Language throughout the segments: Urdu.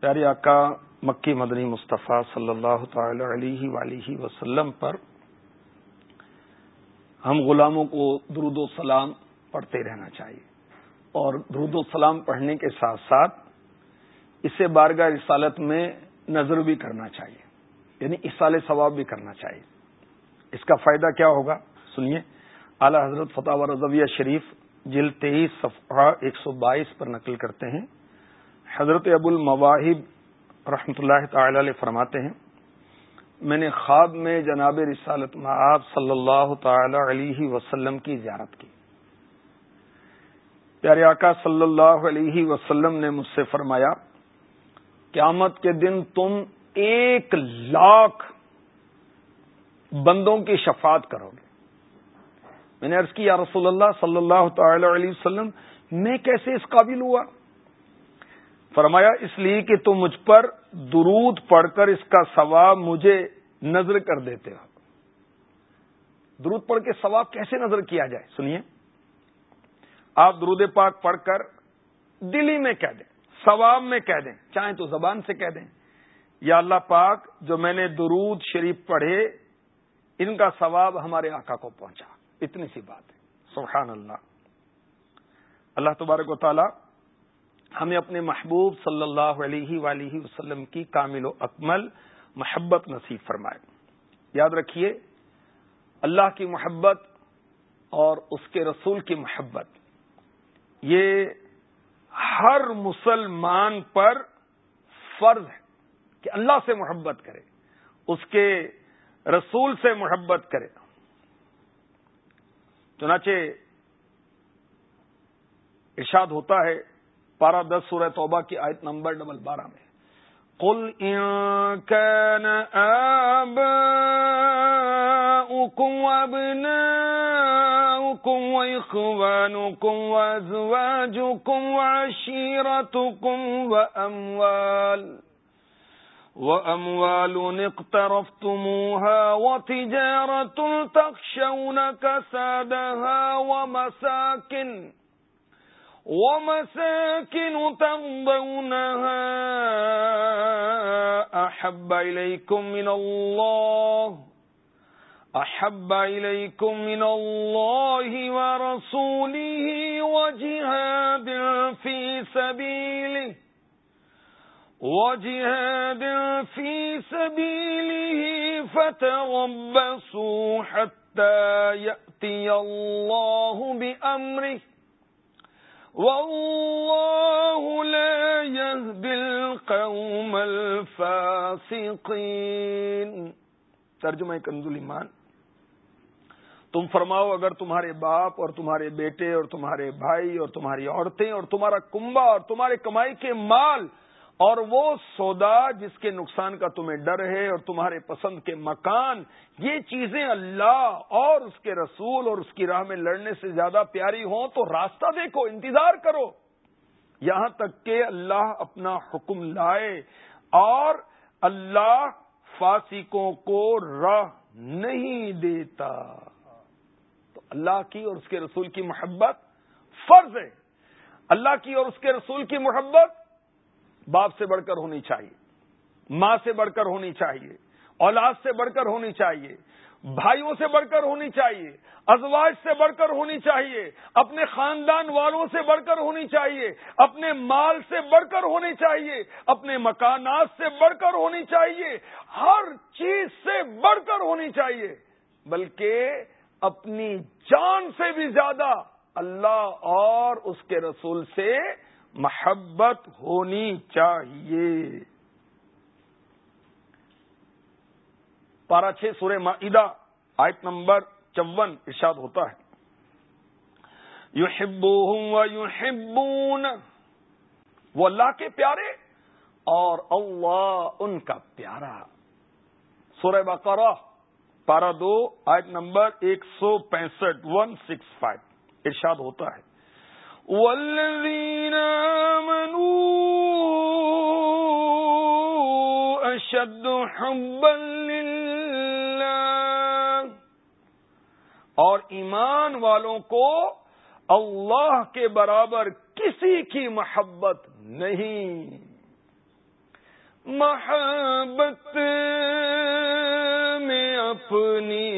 پیاری آقا مکی مدنی مصطفیٰ صلی اللہ تعالی علیہ ولیہ وسلم پر ہم غلاموں کو درود و سلام پڑھتے رہنا چاہیے اور درود و سلام پڑھنے کے ساتھ ساتھ اسے بارگاہ رسالت میں نظر بھی کرنا چاہیے یعنی اسال ثواب بھی کرنا چاہیے۔ اس کا فائدہ کیا ہوگا؟ سنیے، اعلی حضرت فتح و رضویہ شریف جل تیئیس صفحہ ایک سو بائیس پر نقل کرتے ہیں۔ حضرت ابو المواہب رحمۃ اللہ تعالی علیہ فرماتے ہیں، میں نے خواب میں جناب رسالت معاب صلی اللہ تعالی علیہ وسلم کی زیارت کی۔ پیارے آقا صلی اللہ علیہ وسلم نے مجھ سے فرمایا، قیامت کے دن تم ایک لاکھ بندوں کی شفاعت کرو گے۔ میں نے عرض کی، یا رسول اللہ صلی اللہ تعالی علیہ وسلم، میں کیسے اس قابل ہوا؟ فرمایا، اس لیے کہ تم مجھ پر درود پڑھ کر اس کا ثواب مجھے نظر کر دیتے ہو۔ درود پڑھ کے ثواب کیسے نظر کیا جائے؟ سنیے۔ آپ درود پاک پڑھ کر دلی میں کہہ دیں، ثواب میں کہہ دیں، چاہیں تو زبان سے کہہ دیں، یا اللہ پاک جو میں نے درود شریف پڑھے، ان کا ثواب ہمارے آقا کو پہنچا۔ اتنی سی بات ہے۔ سبحان اللہ۔ اللہ تبارک و تعالی ہمیں اپنے محبوب صلی اللہ علیہ ولیہ وسلم کی کامل و اکمل محبت نصیب فرمائے۔ یاد رکھیے، اللہ کی محبت اور اس کے رسول کی محبت، یہ ہر مسلمان پر فرض ہے کہ اللہ سے محبت کرے، اس کے رسول سے محبت کرے۔ چنانچہ ارشاد ہوتا ہے پارہ دس سورہ توبہ کی آیت نمبر ڈبل بارہ میں۔ قل ان كان آباؤكم وابناؤكم وإخوانكم وأزواجكم وعشيرتكم وأموال وأموال اقترفتموها وتجارة تخشون كسادها ومساكن ومساكن ترضونها أحب إليكم من الله، أحب إليكم من الله ورسوله وجهاد في سبيله، وجهاد في سبيله فتربصوا حتى يأتي الله بأمره. والله لا يهدي القوم الفاسقين۔ ترجمہ کنز ایمان۔ تم فرماؤ اگر تمہارے باپ اور تمہارے بیٹے اور تمہارے بھائی اور تمہاری عورتیں اور تمہارا کنبا اور تمہارے کمائی کے مال اور وہ سودا جس کے نقصان کا تمہیں ڈر ہے اور تمہارے پسند کے مکان، یہ چیزیں اللہ اور اس کے رسول اور اس کی راہ میں لڑنے سے زیادہ پیاری ہوں تو راستہ دیکھو، انتظار کرو۔ یہاں تک کہ اللہ اپنا حکم لائے اور اللہ فاسقوں کو راہ نہیں دیتا۔ تو اللہ کی اور اس کے رسول کی محبت فرض ہے۔ اللہ کی اور اس کے رسول کی محبت باپ سے بڑھ کر ہونی چاہیے، ماں سے بڑھ کر ہونی چاہیے، اولاد سے بڑھ کر ہونی چاہیے، بھائیوں سے بڑھ کر ہونی چاہیے، ازواج سے بڑھ کر ہونی چاہیے، اپنے خاندان والوں سے بڑھ کر ہونی چاہیے، اپنے مال سے بڑھ کر ہونی چاہیے، اپنے مکانات سے بڑھ کر ہونی چاہیے، ہر چیز سے بڑھ کر ہونی چاہیے، بلکہ اپنی جان سے بھی زیادہ اللہ اور اس کے رسول سے محبت ہونی چاہیے۔ پارا چھ سورہ معدہ آیت نمبر چون ارشاد ہوتا ہے۔ یو ہبو ہوں یو وہ اللہ کے پیارے اور اللہ ان کا پیارا۔ سورہ بقرہ پارا دو، آیت نمبر ایک سو پینسٹھ، ون سکس فائیو، ارشاد ہوتا ہے۔ اشد اور ایمان والوں کو اللہ کے برابر کسی کی محبت نہیں۔ محبت میں اپنی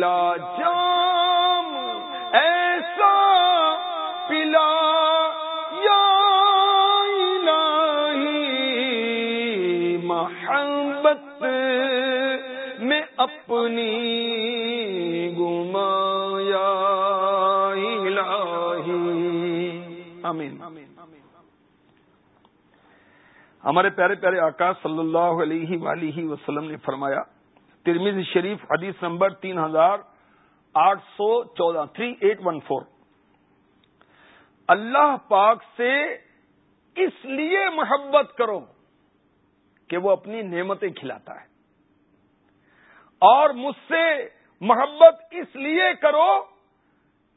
پلا جام، ایسا پلا یا الہی محبت اپنی گمایا امین ہمارے پیارے پیارے آکاش صلی اللہ علیہ ولیہ وسلم نے فرمایا ترمیز شریف حدیث نمبر تین ہزار آٹھ سو چودہ، تھری ایٹ ون فور۔ اللہ پاک سے اس لیے محبت کرو کہ وہ اپنی نعمتیں کھلاتا ہے۔ اور مجھ سے محبت اس لیے کرو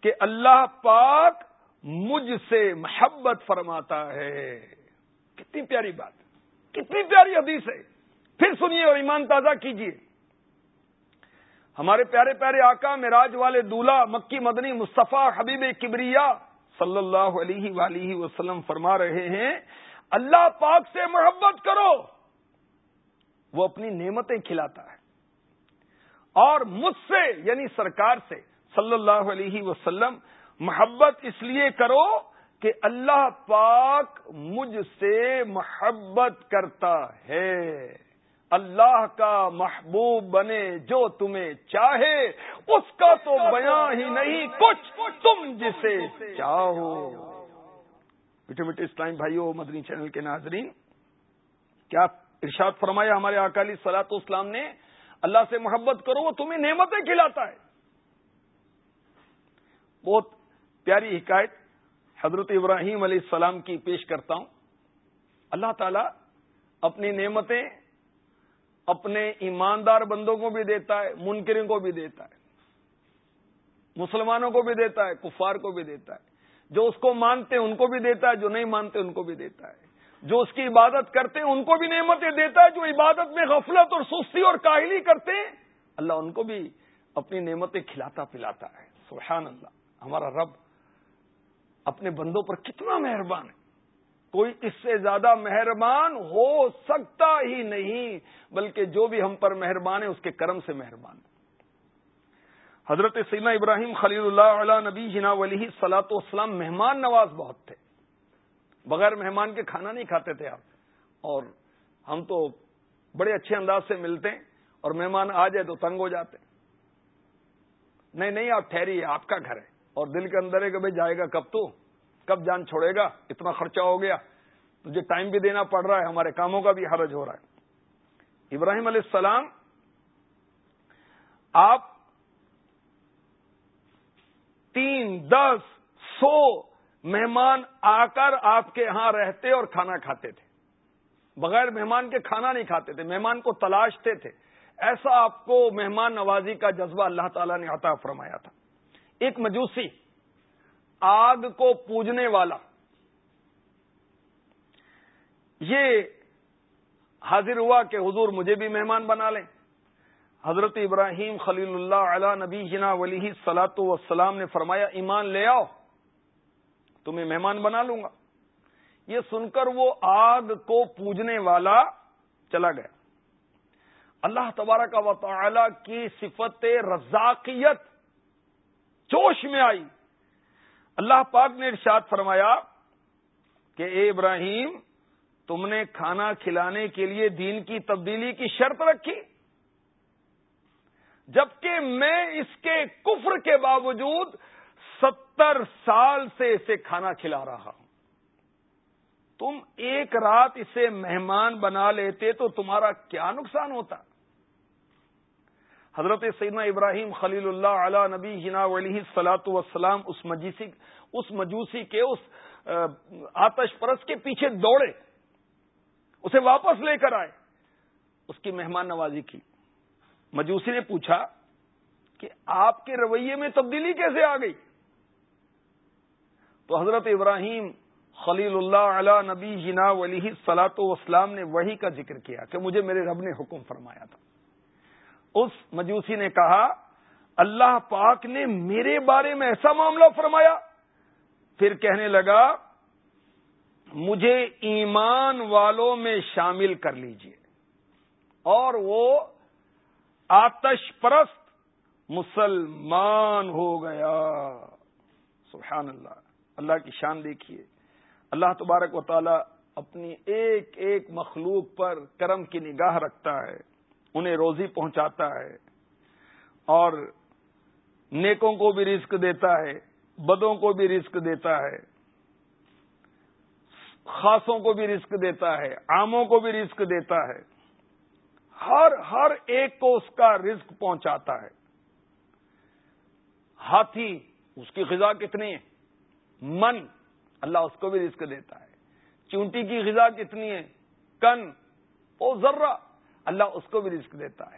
کہ اللہ پاک مجھ سے محبت فرماتا ہے۔ کتنی پیاری بات، کتنی پیاری حدیث ہے۔ پھر سنیے اور ایمان تازہ کیجیے۔ ہمارے پیارے پیارے آقا میراج والے دولہ مکی مدنی مصطفیٰ حبیب کبریا صلی اللہ علیہ ولیہ وسلم فرما رہے ہیں، اللہ پاک سے محبت کرو۔ وہ اپنی نعمتیں کھلاتا ہے۔ اور مجھ سے یعنی سرکار سے صلی اللہ علیہ وسلم محبت اس لیے کرو کہ اللہ پاک مجھ سے محبت کرتا ہے۔ اللہ کا محبوب بنے جو تمہیں چاہے اس کا تو بیان ہی نہیں کچھ تم جسے چاہو۔ میٹھے میٹھے اسلام بھائیو مدنی چینل کے ناظرین کیا ارشاد فرمایا ہمارے اکالی سلاط اسلام نے؟ اللہ سے محبت کرو وہ تمہیں نعمتیں کھلاتا ہے۔ بہت پیاری حکایت حضرت ابراہیم علیہ السلام کی پیش کرتا ہوں۔ اللہ تعالی اپنی نعمتیں اپنے ایماندار بندوں کو بھی دیتا ہے منکروں کو بھی دیتا ہے، مسلمانوں کو بھی دیتا ہے، کفار کو بھی دیتا ہے۔ جو اس کو مانتے ہیں ان کو بھی دیتا ہے، جو نہیں مانتے ان کو بھی دیتا ہے۔ جو اس کی عبادت کرتے ہیں، ان کو بھی نعمتیں دیتا ہے۔ جو عبادت میں غفلت اور سستی اور کاہلی کرتے ہیں، اللہ ان کو بھی اپنی نعمتیں کھلاتا پلاتا ہے۔ سبحان اللہ، ہمارا رب اپنے بندوں پر کتنا مہربان ہے۔ کوئی اس سے زیادہ مہربان ہو سکتا ہی نہیں، بلکہ جو بھی ہم پر مہربان ہے اس کے کرم سے مہربان حضرت سینا ابراہیم خلیل اللہ علیہ نبی جنا ولی سلاۃ وسلام مہمان نواز بہت تھے۔ بغیر مہمان کے کھانا نہیں کھاتے تھے آپ۔ اور ہم تو بڑے اچھے انداز سے ملتے ہیں اور مہمان آ جائے تو تنگ ہو جاتے نہیں نہیں، آپ ٹھہری آپ کا گھر ہے۔ اور دل کے اندر ہے کہ بھائی جائے گا کب تو؟ کب جان چھوڑے گا؟ اتنا خرچہ ہو گیا۔ تجھے ٹائم بھی دینا پڑ رہا ہے، ہمارے کاموں کا بھی حرج ہو رہا ہے۔ ابراہیم علیہ السلام، آپ تین، دس، سو مہمان آ کر آپ کے ہاں رہتے اور کھانا کھاتے تھے۔ بغیر مہمان کے کھانا نہیں کھاتے تھے، مہمان کو تلاشتے تھے۔ ایسا آپ کو مہمان نوازی کا جذبہ اللہ تعالی نے عطا فرمایا تھا۔ ایک مجوسی آگ کو پوجنے والا۔ یہ حاضر ہوا کہ حضور مجھے بھی مہمان بنا لیں۔ حضرت ابراہیم خلیل اللہ علی نبی جنا ولی سلاۃ وسلام نے فرمایا، ایمان لے آؤ، تمہیں مہمان بنا لوں گا۔ یہ سن کر وہ آگ کو پوجنے والا چلا گیا۔ اللہ تبارک و تعالی کی صفت رزاقیت جوش میں آئی۔ اللہ پاک نے ارشاد فرمایا کہ اے ابراہیم، تم نے کھانا کھلانے کے لیے دین کی تبدیلی کی شرط رکھی۔ جبکہ میں اس کے کفر کے باوجود ستر سال سے اسے کھانا کھلا رہا ہوں۔ تم ایک رات اسے مہمان بنا لیتے تو تمہارا کیا نقصان ہوتا؟ حضرت سیدنا ابراہیم خلیل اللہ علی نبی جنا علیہ سلاۃ وسلام اس مجیسی اس مجوسی کے اس آتش پرس کے پیچھے دوڑے۔ اسے واپس لے کر آئے۔ اس کی مہمان نوازی کی۔ مجوسی نے پوچھا کہ آپ کے رویے میں تبدیلی کیسے آ گئی؟ تو حضرت ابراہیم خلیل اللہ علی نبی جنا علیہ سلاۃ وسلام نے وہی کا ذکر کیا کہ مجھے میرے رب نے حکم فرمایا تھا۔ اس مجوسی نے کہا، اللہ پاک نے میرے بارے میں ایسا معاملہ فرمایا۔ پھر کہنے لگا، مجھے ایمان والوں میں شامل کر لیجیے۔ اور وہ آتش پرست مسلمان ہو گیا۔ سبحان اللہ۔ اللہ کی شان دیکھیے۔ اللہ تبارک و تعالی اپنی ایک ایک مخلوق پر کرم کی نگاہ رکھتا ہے۔ انہیں روزی پہنچاتا ہے اور نیکوں کو بھی رزق دیتا ہے، بدوں کو بھی رزق دیتا ہے، خاصوں کو بھی رزق دیتا ہے، عاموں کو بھی رزق دیتا ہے۔ ہر ہر ایک کو اس کا رزق پہنچاتا ہے۔ ہاتھی، اس کی غذا کتنی ہے؟ من، اللہ اس کو بھی رزق دیتا ہے۔ چونٹی کی غذا کتنی ہے؟ کن او ذرہ۔ اللہ اس کو بھی رزق دیتا ہے۔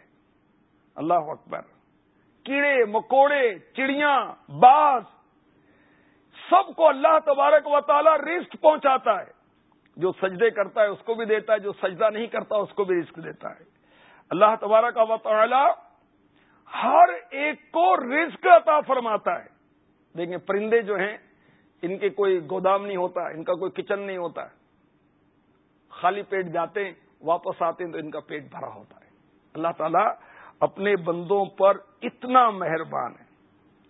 اللہ اکبر۔ کیڑے، مکوڑے، چڑیاں، باز، سب کو اللہ تبارک و تعالی رزق پہنچاتا ہے۔ جو سجدے کرتا ہے اس کو بھی دیتا ہے، جو سجدہ نہیں کرتا اس کو بھی رزق دیتا ہے۔ اللہ تبارک و تعالی ہر ایک کو رزق عطا فرماتا ہے۔ دیکھیں، پرندے جو ہیں، ان کے کوئی گودام نہیں ہوتا، ان کا کوئی کچن نہیں ہوتا۔ خالی پیٹ جاتے ہیں واپس آتے ہیں تو ان کا پیٹ بھرا ہوتا ہے۔ اللہ تعالیٰ اپنے بندوں پر اتنا مہربان ہے۔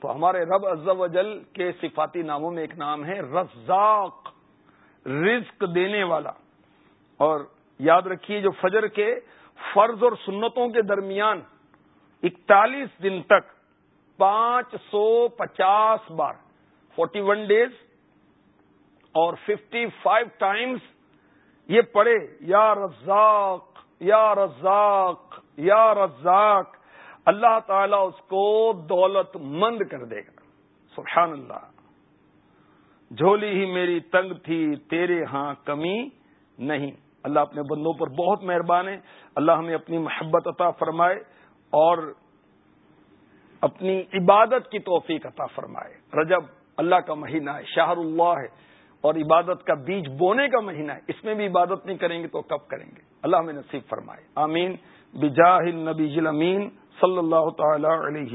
تو ہمارے رب عز و جل کے صفاتی ناموں میں ایک نام ہے رزاق، رزق دینے والا۔ اور یاد رکھیے جو فجر کے فرض اور سنتوں کے درمیان اکتالیس دن تک پانچ سو پچاس بار، فورٹی ون ڈیز اور ففٹی فائیو ٹائمز یہ پڑھے، یا رزاق یا رزاق یا رزاق، اللہ تعالی اس کو دولت مند کر دے گا۔ سبحان اللہ۔ جھولی ہی میری تنگ تھی، تیرے ہاں کمی نہیں۔ اللہ اپنے بندوں پر بہت مہربان ہے۔ اللہ ہمیں اپنی محبت عطا فرمائے اور اپنی عبادت کی توفیق عطا فرمائے۔ رجب اللہ کا مہینہ ہے شاہر اللہ ہے۔ اور عبادت کا بیج بونے کا مہینہ ہے۔ اس میں بھی عبادت نہیں کریں گے تو کب کریں گے؟ اللہ ہمیں نصیب فرمائے۔ آمین۔ بجاہ النبی امین صلی اللہ تعالی علیہ